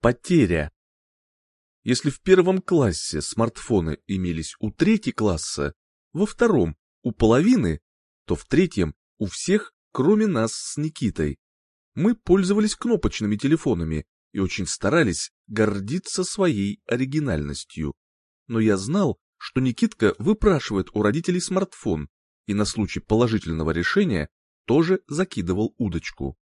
Потеря. Если в первом классе смартфоны имелись у третьего класса, во втором — у половины, то в третьем — у всех, кроме нас с Никитой. Мы пользовались кнопочными телефонами и очень старались гордиться своей оригинальностью. Но я знал, что Никитка выпрашивает у родителей смартфон и на случай положительного решения тоже закидывал удочку.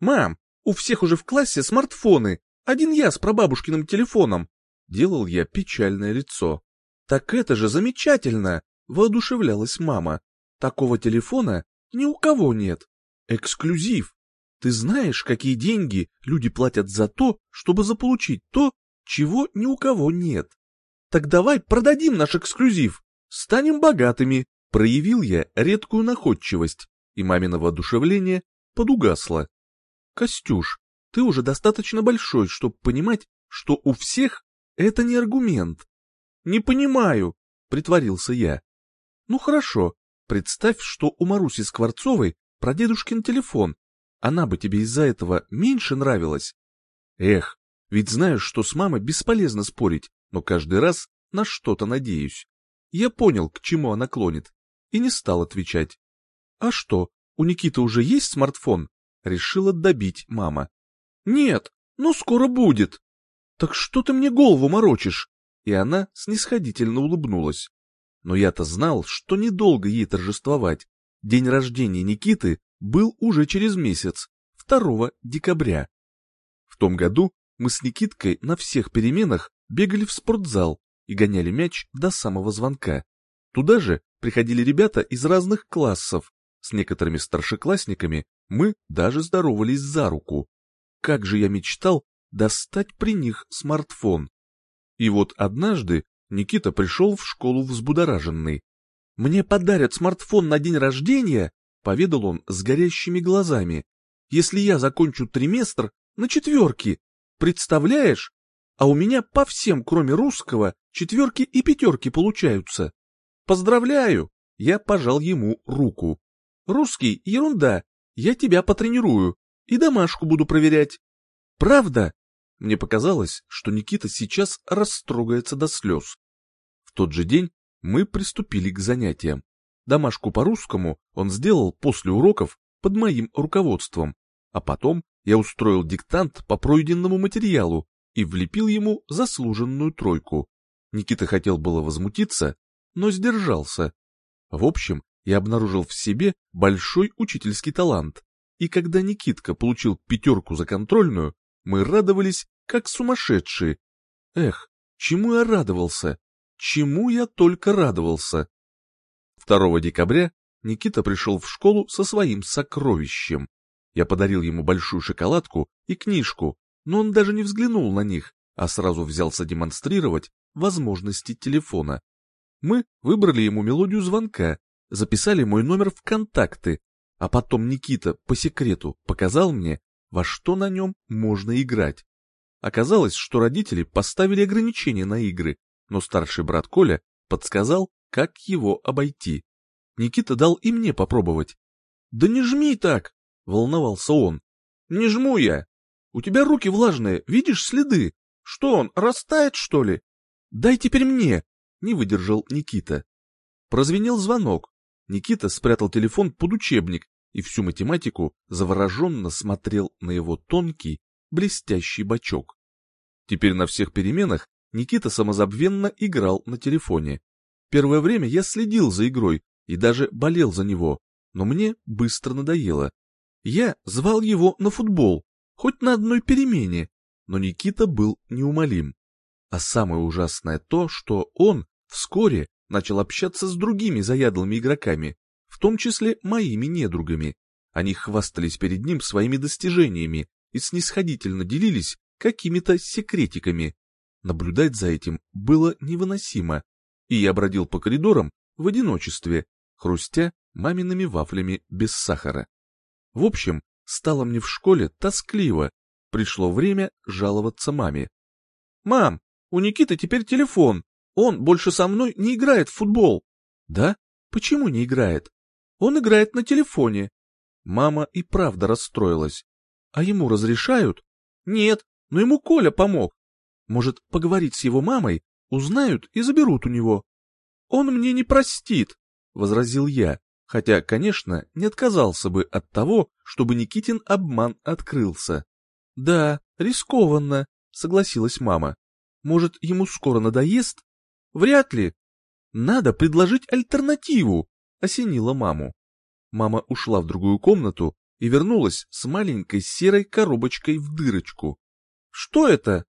«Мам, у всех уже в классе смартфоны, один я с прабабушкиным телефоном!» Делал я печальное лицо. «Так это же замечательно!» — воодушевлялась мама. «Такого телефона ни у кого нет. Эксклюзив. Ты знаешь, какие деньги люди платят за то, чтобы заполучить то, чего ни у кого нет? Так давай продадим наш эксклюзив, станем богатыми!» Проявил я редкую находчивость, и мамино воодушевление подугасло. Костюш, ты уже достаточно большой, чтобы понимать, что у всех это не аргумент. Не понимаю, притворился я. Ну хорошо, представь, что у Маруси Скворцовой прадедушкин телефон. Она бы тебе из-за этого меньше нравилась. Эх, ведь знаешь, что с мамой бесполезно спорить, но каждый раз на что-то надеюсь. Я понял, к чему она клонит, и не стал отвечать. А что, у Никиты уже есть смартфон? Решила добить мама. Нет, но скоро будет. Так что ты мне голову морочишь? И она снисходительно улыбнулась. Но я-то знал, что недолго ей торжествовать. День рождения Никиты был уже через месяц, 2 декабря. В том году мы с Никиткой на всех переменах бегали в спортзал и гоняли мяч до самого звонка. Туда же приходили ребята из разных классов. С некоторыми старшеклассниками мы даже здоровались за руку. Как же я мечтал достать при них смартфон. И вот однажды Никита пришел в школу взбудораженный. «Мне подарят смартфон на день рождения», — поведал он с горящими глазами, «если я закончу триместр на четверке. Представляешь? А у меня по всем, кроме русского, четверки и пятерки получаются. Поздравляю!» Я пожал ему руку. «Русский — ерунда, я тебя потренирую и домашку буду проверять. Правда? Мне показалось, что Никита сейчас растрогается до слез. В тот же день мы приступили к занятиям. Домашку по-русскому он сделал после уроков под моим руководством, а потом я устроил диктант по пройденному материалу и влепил ему заслуженную тройку. Никита хотел было возмутиться, но сдержался. В общем, я обнаружил в себе большой учительский талант, и когда Никитка получил пятерку за контрольную, мы радовались, как сумасшедшие. Эх, чему я радовался? Чему я только радовался? 2 декабря Никита пришел в школу со своим сокровищем. Я подарил ему большую шоколадку и книжку, но он даже не взглянул на них, а сразу взялся демонстрировать возможности телефона. Мы выбрали ему мелодию звонка, записали мой номер в контакты, а потом Никита по секрету показал мне, во что на нем можно играть. Оказалось, что родители поставили ограничения на игры, но старший брат Коля подсказал, как его обойти. Никита дал и мне попробовать. «Да не жми так!» — волновался он. «Не жму я! У тебя руки влажные, видишь следы? Что он, растает, что ли? Дай теперь мне!» — не выдержал Никита. Прозвенел звонок, Никита спрятал телефон под учебник и всю математику завороженно смотрел на его тонкий, блестящий бачок. Теперь на всех переменах Никита самозабвенно играл на телефоне. Первое время я следил за игрой и даже болел за него, но мне быстро надоело. Я звал его на футбол, хоть на одной перемене, но Никита был неумолим. А самое ужасное то, что он вскоре начал общаться с другими заядлыми игроками, в том числе моими недругами. Они хвастались перед ним своими достижениями и снисходительно делились какими-то секретиками. Наблюдать за этим было невыносимо, и я бродил по коридорам в одиночестве, хрустя мамиными вафлями без сахара. В общем, стало мне в школе тоскливо, пришло время жаловаться маме. «Мам, у Никиты теперь телефон, он больше со мной не играет в футбол. Да? Почему не играет? Он играет на телефоне. Мама и правда расстроилась. А ему разрешают? Нет, но ему Коля помог. Может, поговорить с его мамой, узнают и заберут у него. Он мне не простит, — возразил я, хотя, конечно, не отказался бы от того, чтобы Никитин обман открылся. Да, рискованно, — согласилась мама. Может, ему скоро надоест? Вряд ли. Надо предложить альтернативу, — осенила маму. Мама ушла в другую комнату и вернулась с маленькой серой коробочкой в дырочку. Что это?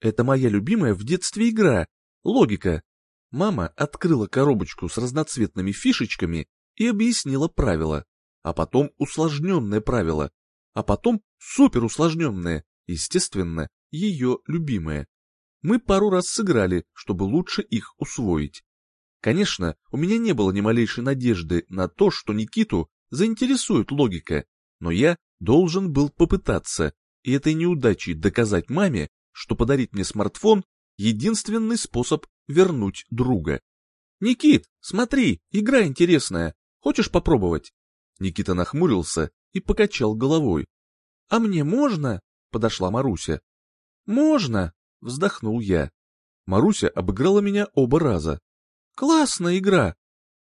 Это моя любимая в детстве игра. Логика. Мама открыла коробочку с разноцветными фишечками и объяснила правила. А потом усложненное правило. А потом суперусложненное, естественно, ее любимое. Мы пару раз сыграли, чтобы лучше их усвоить. Конечно, у меня не было ни малейшей надежды на то, что Никиту заинтересует логика, но я должен был попытаться, и этой неудачей доказать маме, что подарить мне смартфон — единственный способ вернуть друга. «Никит, смотри, игра интересная. Хочешь попробовать?» Никита нахмурился и покачал головой. «А мне можно?» — подошла Маруся. «Можно!» — вздохнул я. Маруся обыграла меня оба раза. «Классная игра!»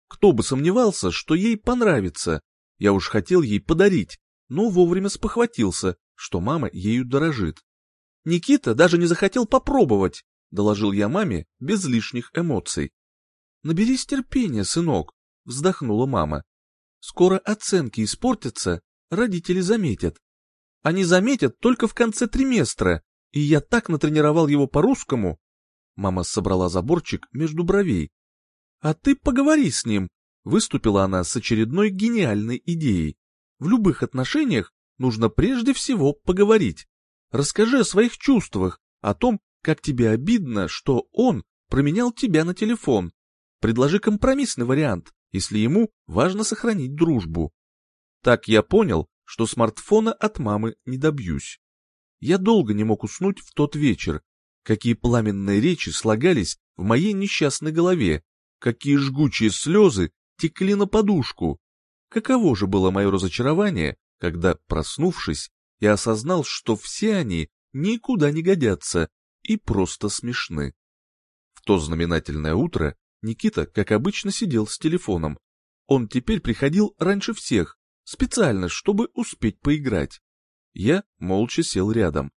Кто бы сомневался, что ей понравится. Я уж хотел ей подарить, но вовремя спохватился, что мама ею дорожит. Никита даже не захотел попробовать, доложил я маме без лишних эмоций. Наберись терпения, сынок, вздохнула мама. Скоро оценки испортятся, родители заметят. Они заметят только в конце триместра, и я так натренировал его по-русскому. Мама собрала заборчик между бровей. А ты поговори с ним, выступила она с очередной гениальной идеей. В любых отношениях нужно прежде всего поговорить. Расскажи о своих чувствах, о том, как тебе обидно, что он променял тебя на телефон. Предложи компромиссный вариант, если ему важно сохранить дружбу. Так я понял, что смартфона от мамы не добьюсь. Я долго не мог уснуть в тот вечер. Какие пламенные речи слагались в моей несчастной голове, какие жгучие слезы текли на подушку. Каково же было мое разочарование, когда, проснувшись, я осознал, что все они никуда не годятся и просто смешны. В то знаменательное утро Никита, как обычно, сидел с телефоном. Он теперь приходил раньше всех, специально, чтобы успеть поиграть. Я молча сел рядом.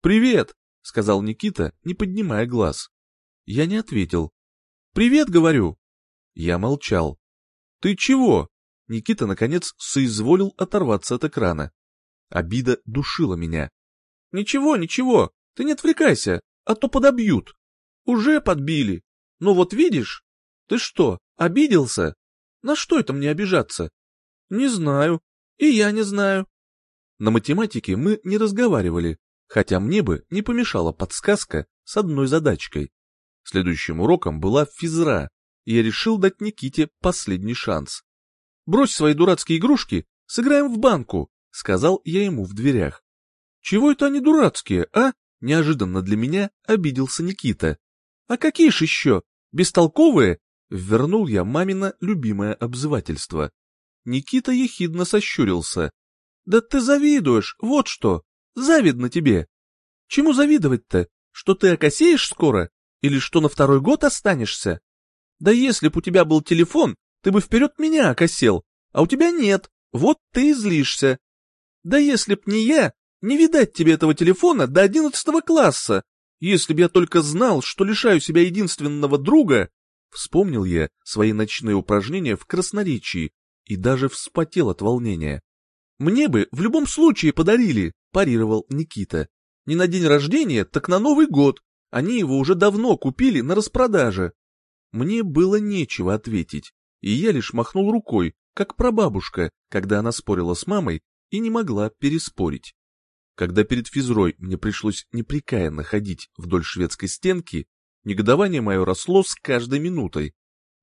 «Привет!» — сказал Никита, не поднимая глаз. Я не ответил. «Привет, говорю!» Я молчал. «Ты чего?» Никита, наконец, соизволил оторваться от экрана. Обида душила меня. «Ничего, ничего, ты не отвлекайся, а то подобьют. Уже подбили. Ну вот видишь? Ты что, обиделся? На что это мне обижаться? Не знаю. И я не знаю. На математике мы не разговаривали, хотя мне бы не помешала подсказка с одной задачкой. Следующим уроком была физра, и я решил дать Никите последний шанс. Брось свои дурацкие игрушки, сыграем в банку, — сказал я ему в дверях. Чего это они дурацкие, а? Неожиданно для меня обиделся Никита. А какие ж еще? Бестолковые? Вернул я мамино любимое обзывательство. Никита ехидно сощурился. Да ты завидуешь, вот что. Завидно тебе. Чему завидовать-то? Что ты окосеешь скоро? Или что на второй год останешься? Да если б у тебя был телефон, ты бы вперед меня окосел, а у тебя нет, вот ты и злишься. Да если б не я, не видать тебе этого телефона до одиннадцатого класса. Если б я только знал, что лишаю себя единственного друга... Вспомнил я свои ночные упражнения в красноречии и даже вспотел от волнения. Мне бы в любом случае подарили, парировал Никита. Не на день рождения, так на Новый год. Они его уже давно купили на распродаже. Мне было нечего ответить и я лишь махнул рукой, как прабабушка, когда она спорила с мамой и не могла переспорить. Когда перед физрой мне пришлось непрекаянно ходить вдоль шведской стенки, негодование мое росло с каждой минутой.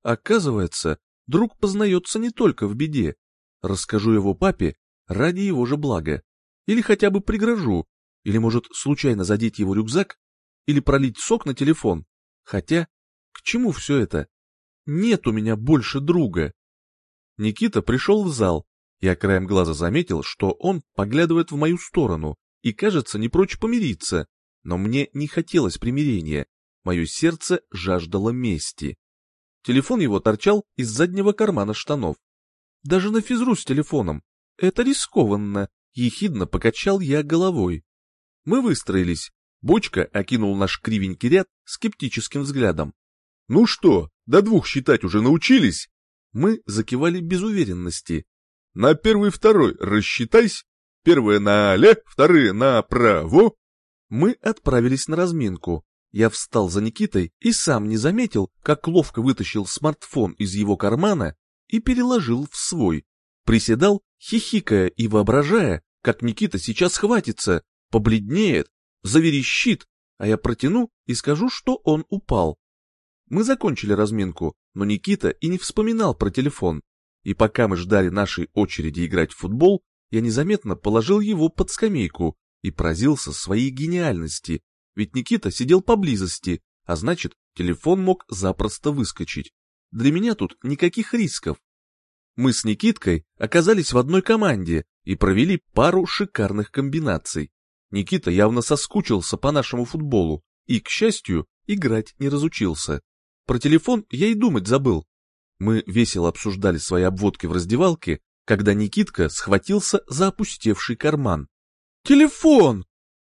Оказывается, друг познается не только в беде. Расскажу его папе ради его же блага. Или хотя бы пригрожу, или, может, случайно задеть его рюкзак, или пролить сок на телефон. Хотя, к чему все это? Нет у меня больше друга. Никита пришел в зал. Я краем глаза заметил, что он поглядывает в мою сторону и, кажется, не прочь помириться, Но мне не хотелось примирения, мое сердце жаждало мести. Телефон его торчал из заднего кармана штанов. Даже на физру с телефоном. Это рискованно, ехидно покачал я головой. Мы выстроились. Бочка окинул наш кривенький ряд скептическим взглядом. «Ну что, до двух считать уже научились?» Мы закивали без уверенности. «На первый второй рассчитайся. Первое нале, вторые направо». Мы отправились на разминку. Я встал за Никитой и сам не заметил, как ловко вытащил смартфон из его кармана и переложил в свой. Приседал, хихикая и воображая, как Никита сейчас хватится, побледнеет, заверещит, а я протяну и скажу, что он упал. Мы закончили разминку, но Никита и не вспоминал про телефон. И пока мы ждали нашей очереди играть в футбол, я незаметно положил его под скамейку и поразился своей гениальности, ведь Никита сидел поблизости, а значит, телефон мог запросто выскочить. Для меня тут никаких рисков. Мы с Никиткой оказались в одной команде и провели пару шикарных комбинаций. Никита явно соскучился по нашему футболу и, к счастью, играть не разучился. Про телефон я и думать забыл. Мы весело обсуждали свои обводки в раздевалке, когда Никитка схватился за опустевший карман. «Телефон!»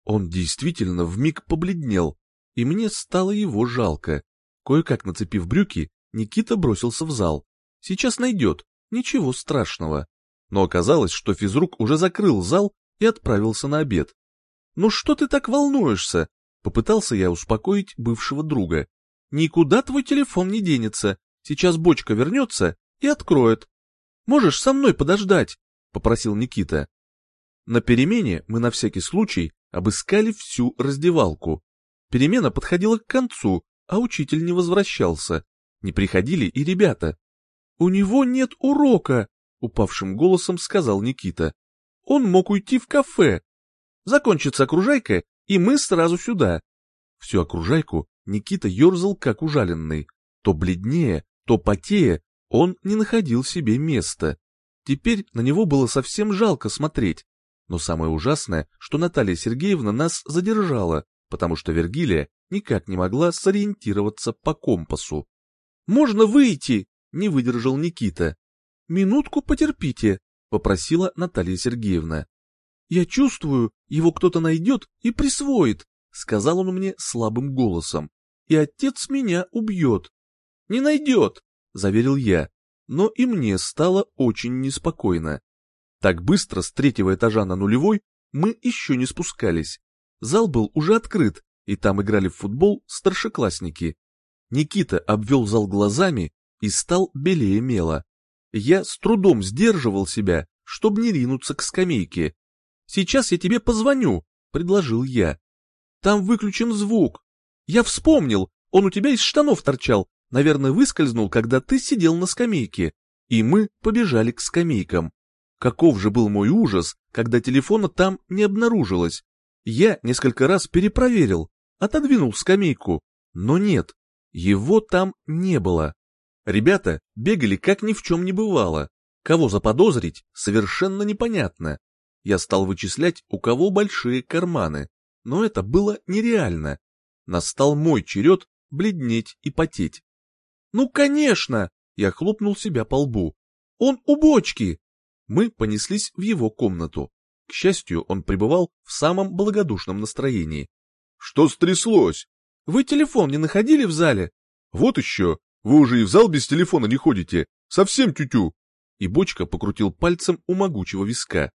Он действительно вмиг побледнел, и мне стало его жалко. Кое-как нацепив брюки, Никита бросился в зал. Сейчас найдет, ничего страшного. Но оказалось, что физрук уже закрыл зал и отправился на обед. «Ну что ты так волнуешься?» — попытался я успокоить бывшего друга. Никуда твой телефон не денется. Сейчас бочка вернется и откроет. Можешь со мной подождать, — попросил Никита. На перемене мы на всякий случай обыскали всю раздевалку. Перемена подходила к концу, а учитель не возвращался. Не приходили и ребята. «У него нет урока», — упавшим голосом сказал Никита. «Он мог уйти в кафе. Закончится окружайка, и мы сразу сюда». Всю окружайку Никита ерзал как ужаленный. То бледнее, то потея, он не находил себе места. Теперь на него было совсем жалко смотреть. Но самое ужасное, что Наталья Сергеевна нас задержала, потому что Вергилия никак не могла сориентироваться по компасу. «Можно выйти!» — не выдержал Никита. «Минутку потерпите», — попросила Наталья Сергеевна. «Я чувствую, его кто-то найдет и присвоит», — сказал он мне слабым голосом и отец меня убьет. Не найдет, заверил я, но и мне стало очень неспокойно. Так быстро с третьего этажа на нулевой мы еще не спускались. Зал был уже открыт, и там играли в футбол старшеклассники. Никита обвел зал глазами и стал белее мела. Я с трудом сдерживал себя, чтобы не ринуться к скамейке. «Сейчас я тебе позвоню», — предложил я. «Там выключен звук, я вспомнил, он у тебя из штанов торчал, наверное, выскользнул, когда ты сидел на скамейке. И мы побежали к скамейкам. Каков же был мой ужас, когда телефона там не обнаружилось. Я несколько раз перепроверил, отодвинул скамейку, но нет, его там не было. Ребята бегали как ни в чем не бывало. Кого заподозрить, совершенно непонятно. Я стал вычислять, у кого большие карманы, но это было нереально настал мой черед бледнеть и потеть. «Ну, конечно!» — я хлопнул себя по лбу. «Он у бочки!» Мы понеслись в его комнату. К счастью, он пребывал в самом благодушном настроении. «Что стряслось?» «Вы телефон не находили в зале?» «Вот еще! Вы уже и в зал без телефона не ходите! Совсем тютю!» И бочка покрутил пальцем у могучего виска.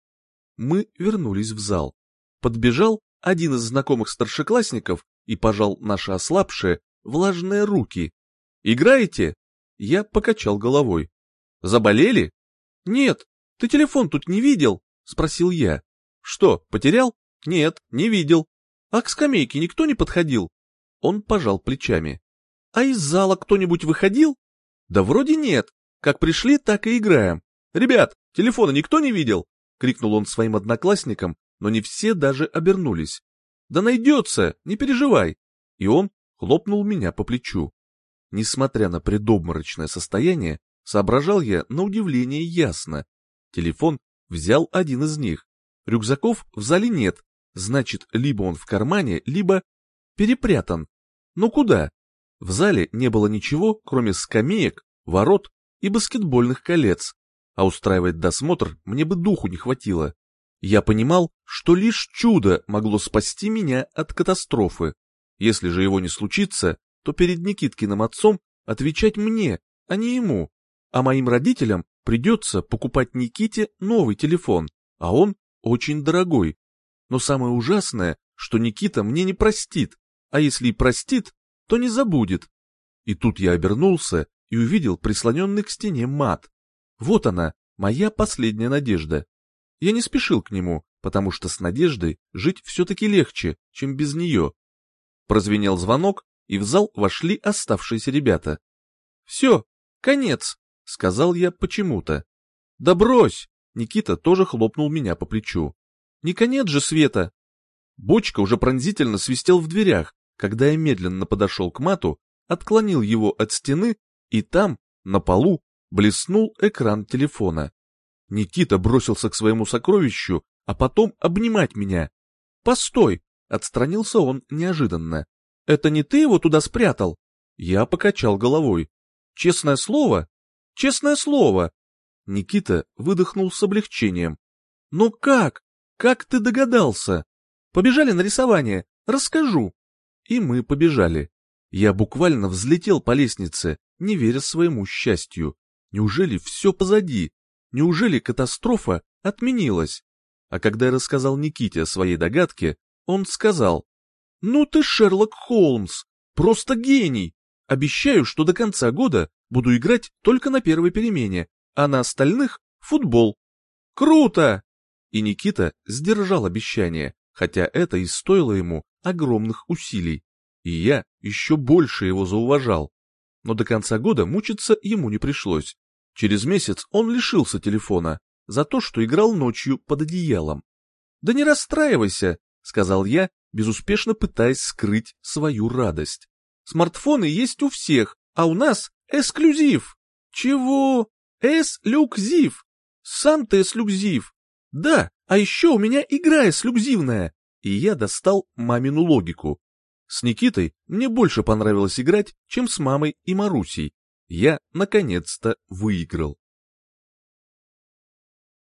Мы вернулись в зал. Подбежал один из знакомых старшеклассников и пожал наши ослабшие, влажные руки. «Играете?» Я покачал головой. «Заболели?» «Нет, ты телефон тут не видел?» — спросил я. «Что, потерял?» «Нет, не видел». «А к скамейке никто не подходил?» Он пожал плечами. «А из зала кто-нибудь выходил?» «Да вроде нет. Как пришли, так и играем. Ребят, телефона никто не видел?» — крикнул он своим одноклассникам, но не все даже обернулись. Да найдется, не переживай. И он хлопнул меня по плечу. Несмотря на предобморочное состояние, соображал я на удивление ясно. Телефон взял один из них. Рюкзаков в зале нет, Значит, либо он в кармане, либо перепрятан. Но куда? В зале не было ничего, кроме скамеек, ворот и баскетбольных колец, а устраивать досмотр мне бы духу не хватило. Я понимал, что лишь чудо могло спасти меня от катастрофы. Если же его не случится, то перед Никиткиным отцом отвечать мне, а не ему. А моим родителям придется покупать Никите новый телефон, а он очень дорогой. Но самое ужасное, что Никита мне не простит, а если и простит, то не забудет. И тут я обернулся и увидел прислоненный к стене мат. Вот она, моя последняя надежда. Я не спешил к нему, потому что с надеждой жить все-таки легче, чем без нее. Прозвенел звонок, и в зал вошли оставшиеся ребята. «Все, конец», — сказал я почему-то. «Да брось!» — Никита тоже хлопнул меня по плечу. «Не конец же света!» Бочка уже пронзительно свистел в дверях, когда я медленно подошел к мату, отклонил его от стены, и там, на полу, блеснул экран телефона. Никита бросился к своему сокровищу, а потом обнимать меня. «Постой!» — отстранился он неожиданно. «Это не ты его туда спрятал?» Я покачал головой. «Честное слово?» «Честное слово!» Никита выдохнул с облегчением. «Но как? Как ты догадался? Побежали на рисование, расскажу!» И мы побежали. Я буквально взлетел по лестнице, не веря своему счастью. Неужели все позади? Неужели катастрофа отменилась? А когда я рассказал Никите о своей догадке, он сказал, «Ну ты Шерлок Холмс, просто гений! Обещаю, что до конца года буду играть только на первой перемене, а на остальных — футбол. Круто!» И Никита сдержал обещание, хотя это и стоило ему огромных усилий. И я еще больше его зауважал. Но до конца года мучиться ему не пришлось. Через месяц он лишился телефона за то, что играл ночью под одеялом. «Да не расстраивайся», — сказал я, безуспешно пытаясь скрыть свою радость. «Смартфоны есть у всех, а у нас эксклюзив». «Чего? Эс-люкзив? Сам ты эслюкзив. Да, а еще у меня игра эслюкзивная». И я достал мамину логику. С Никитой мне больше понравилось играть, чем с мамой и Марусей. Я, наконец-то, выиграл.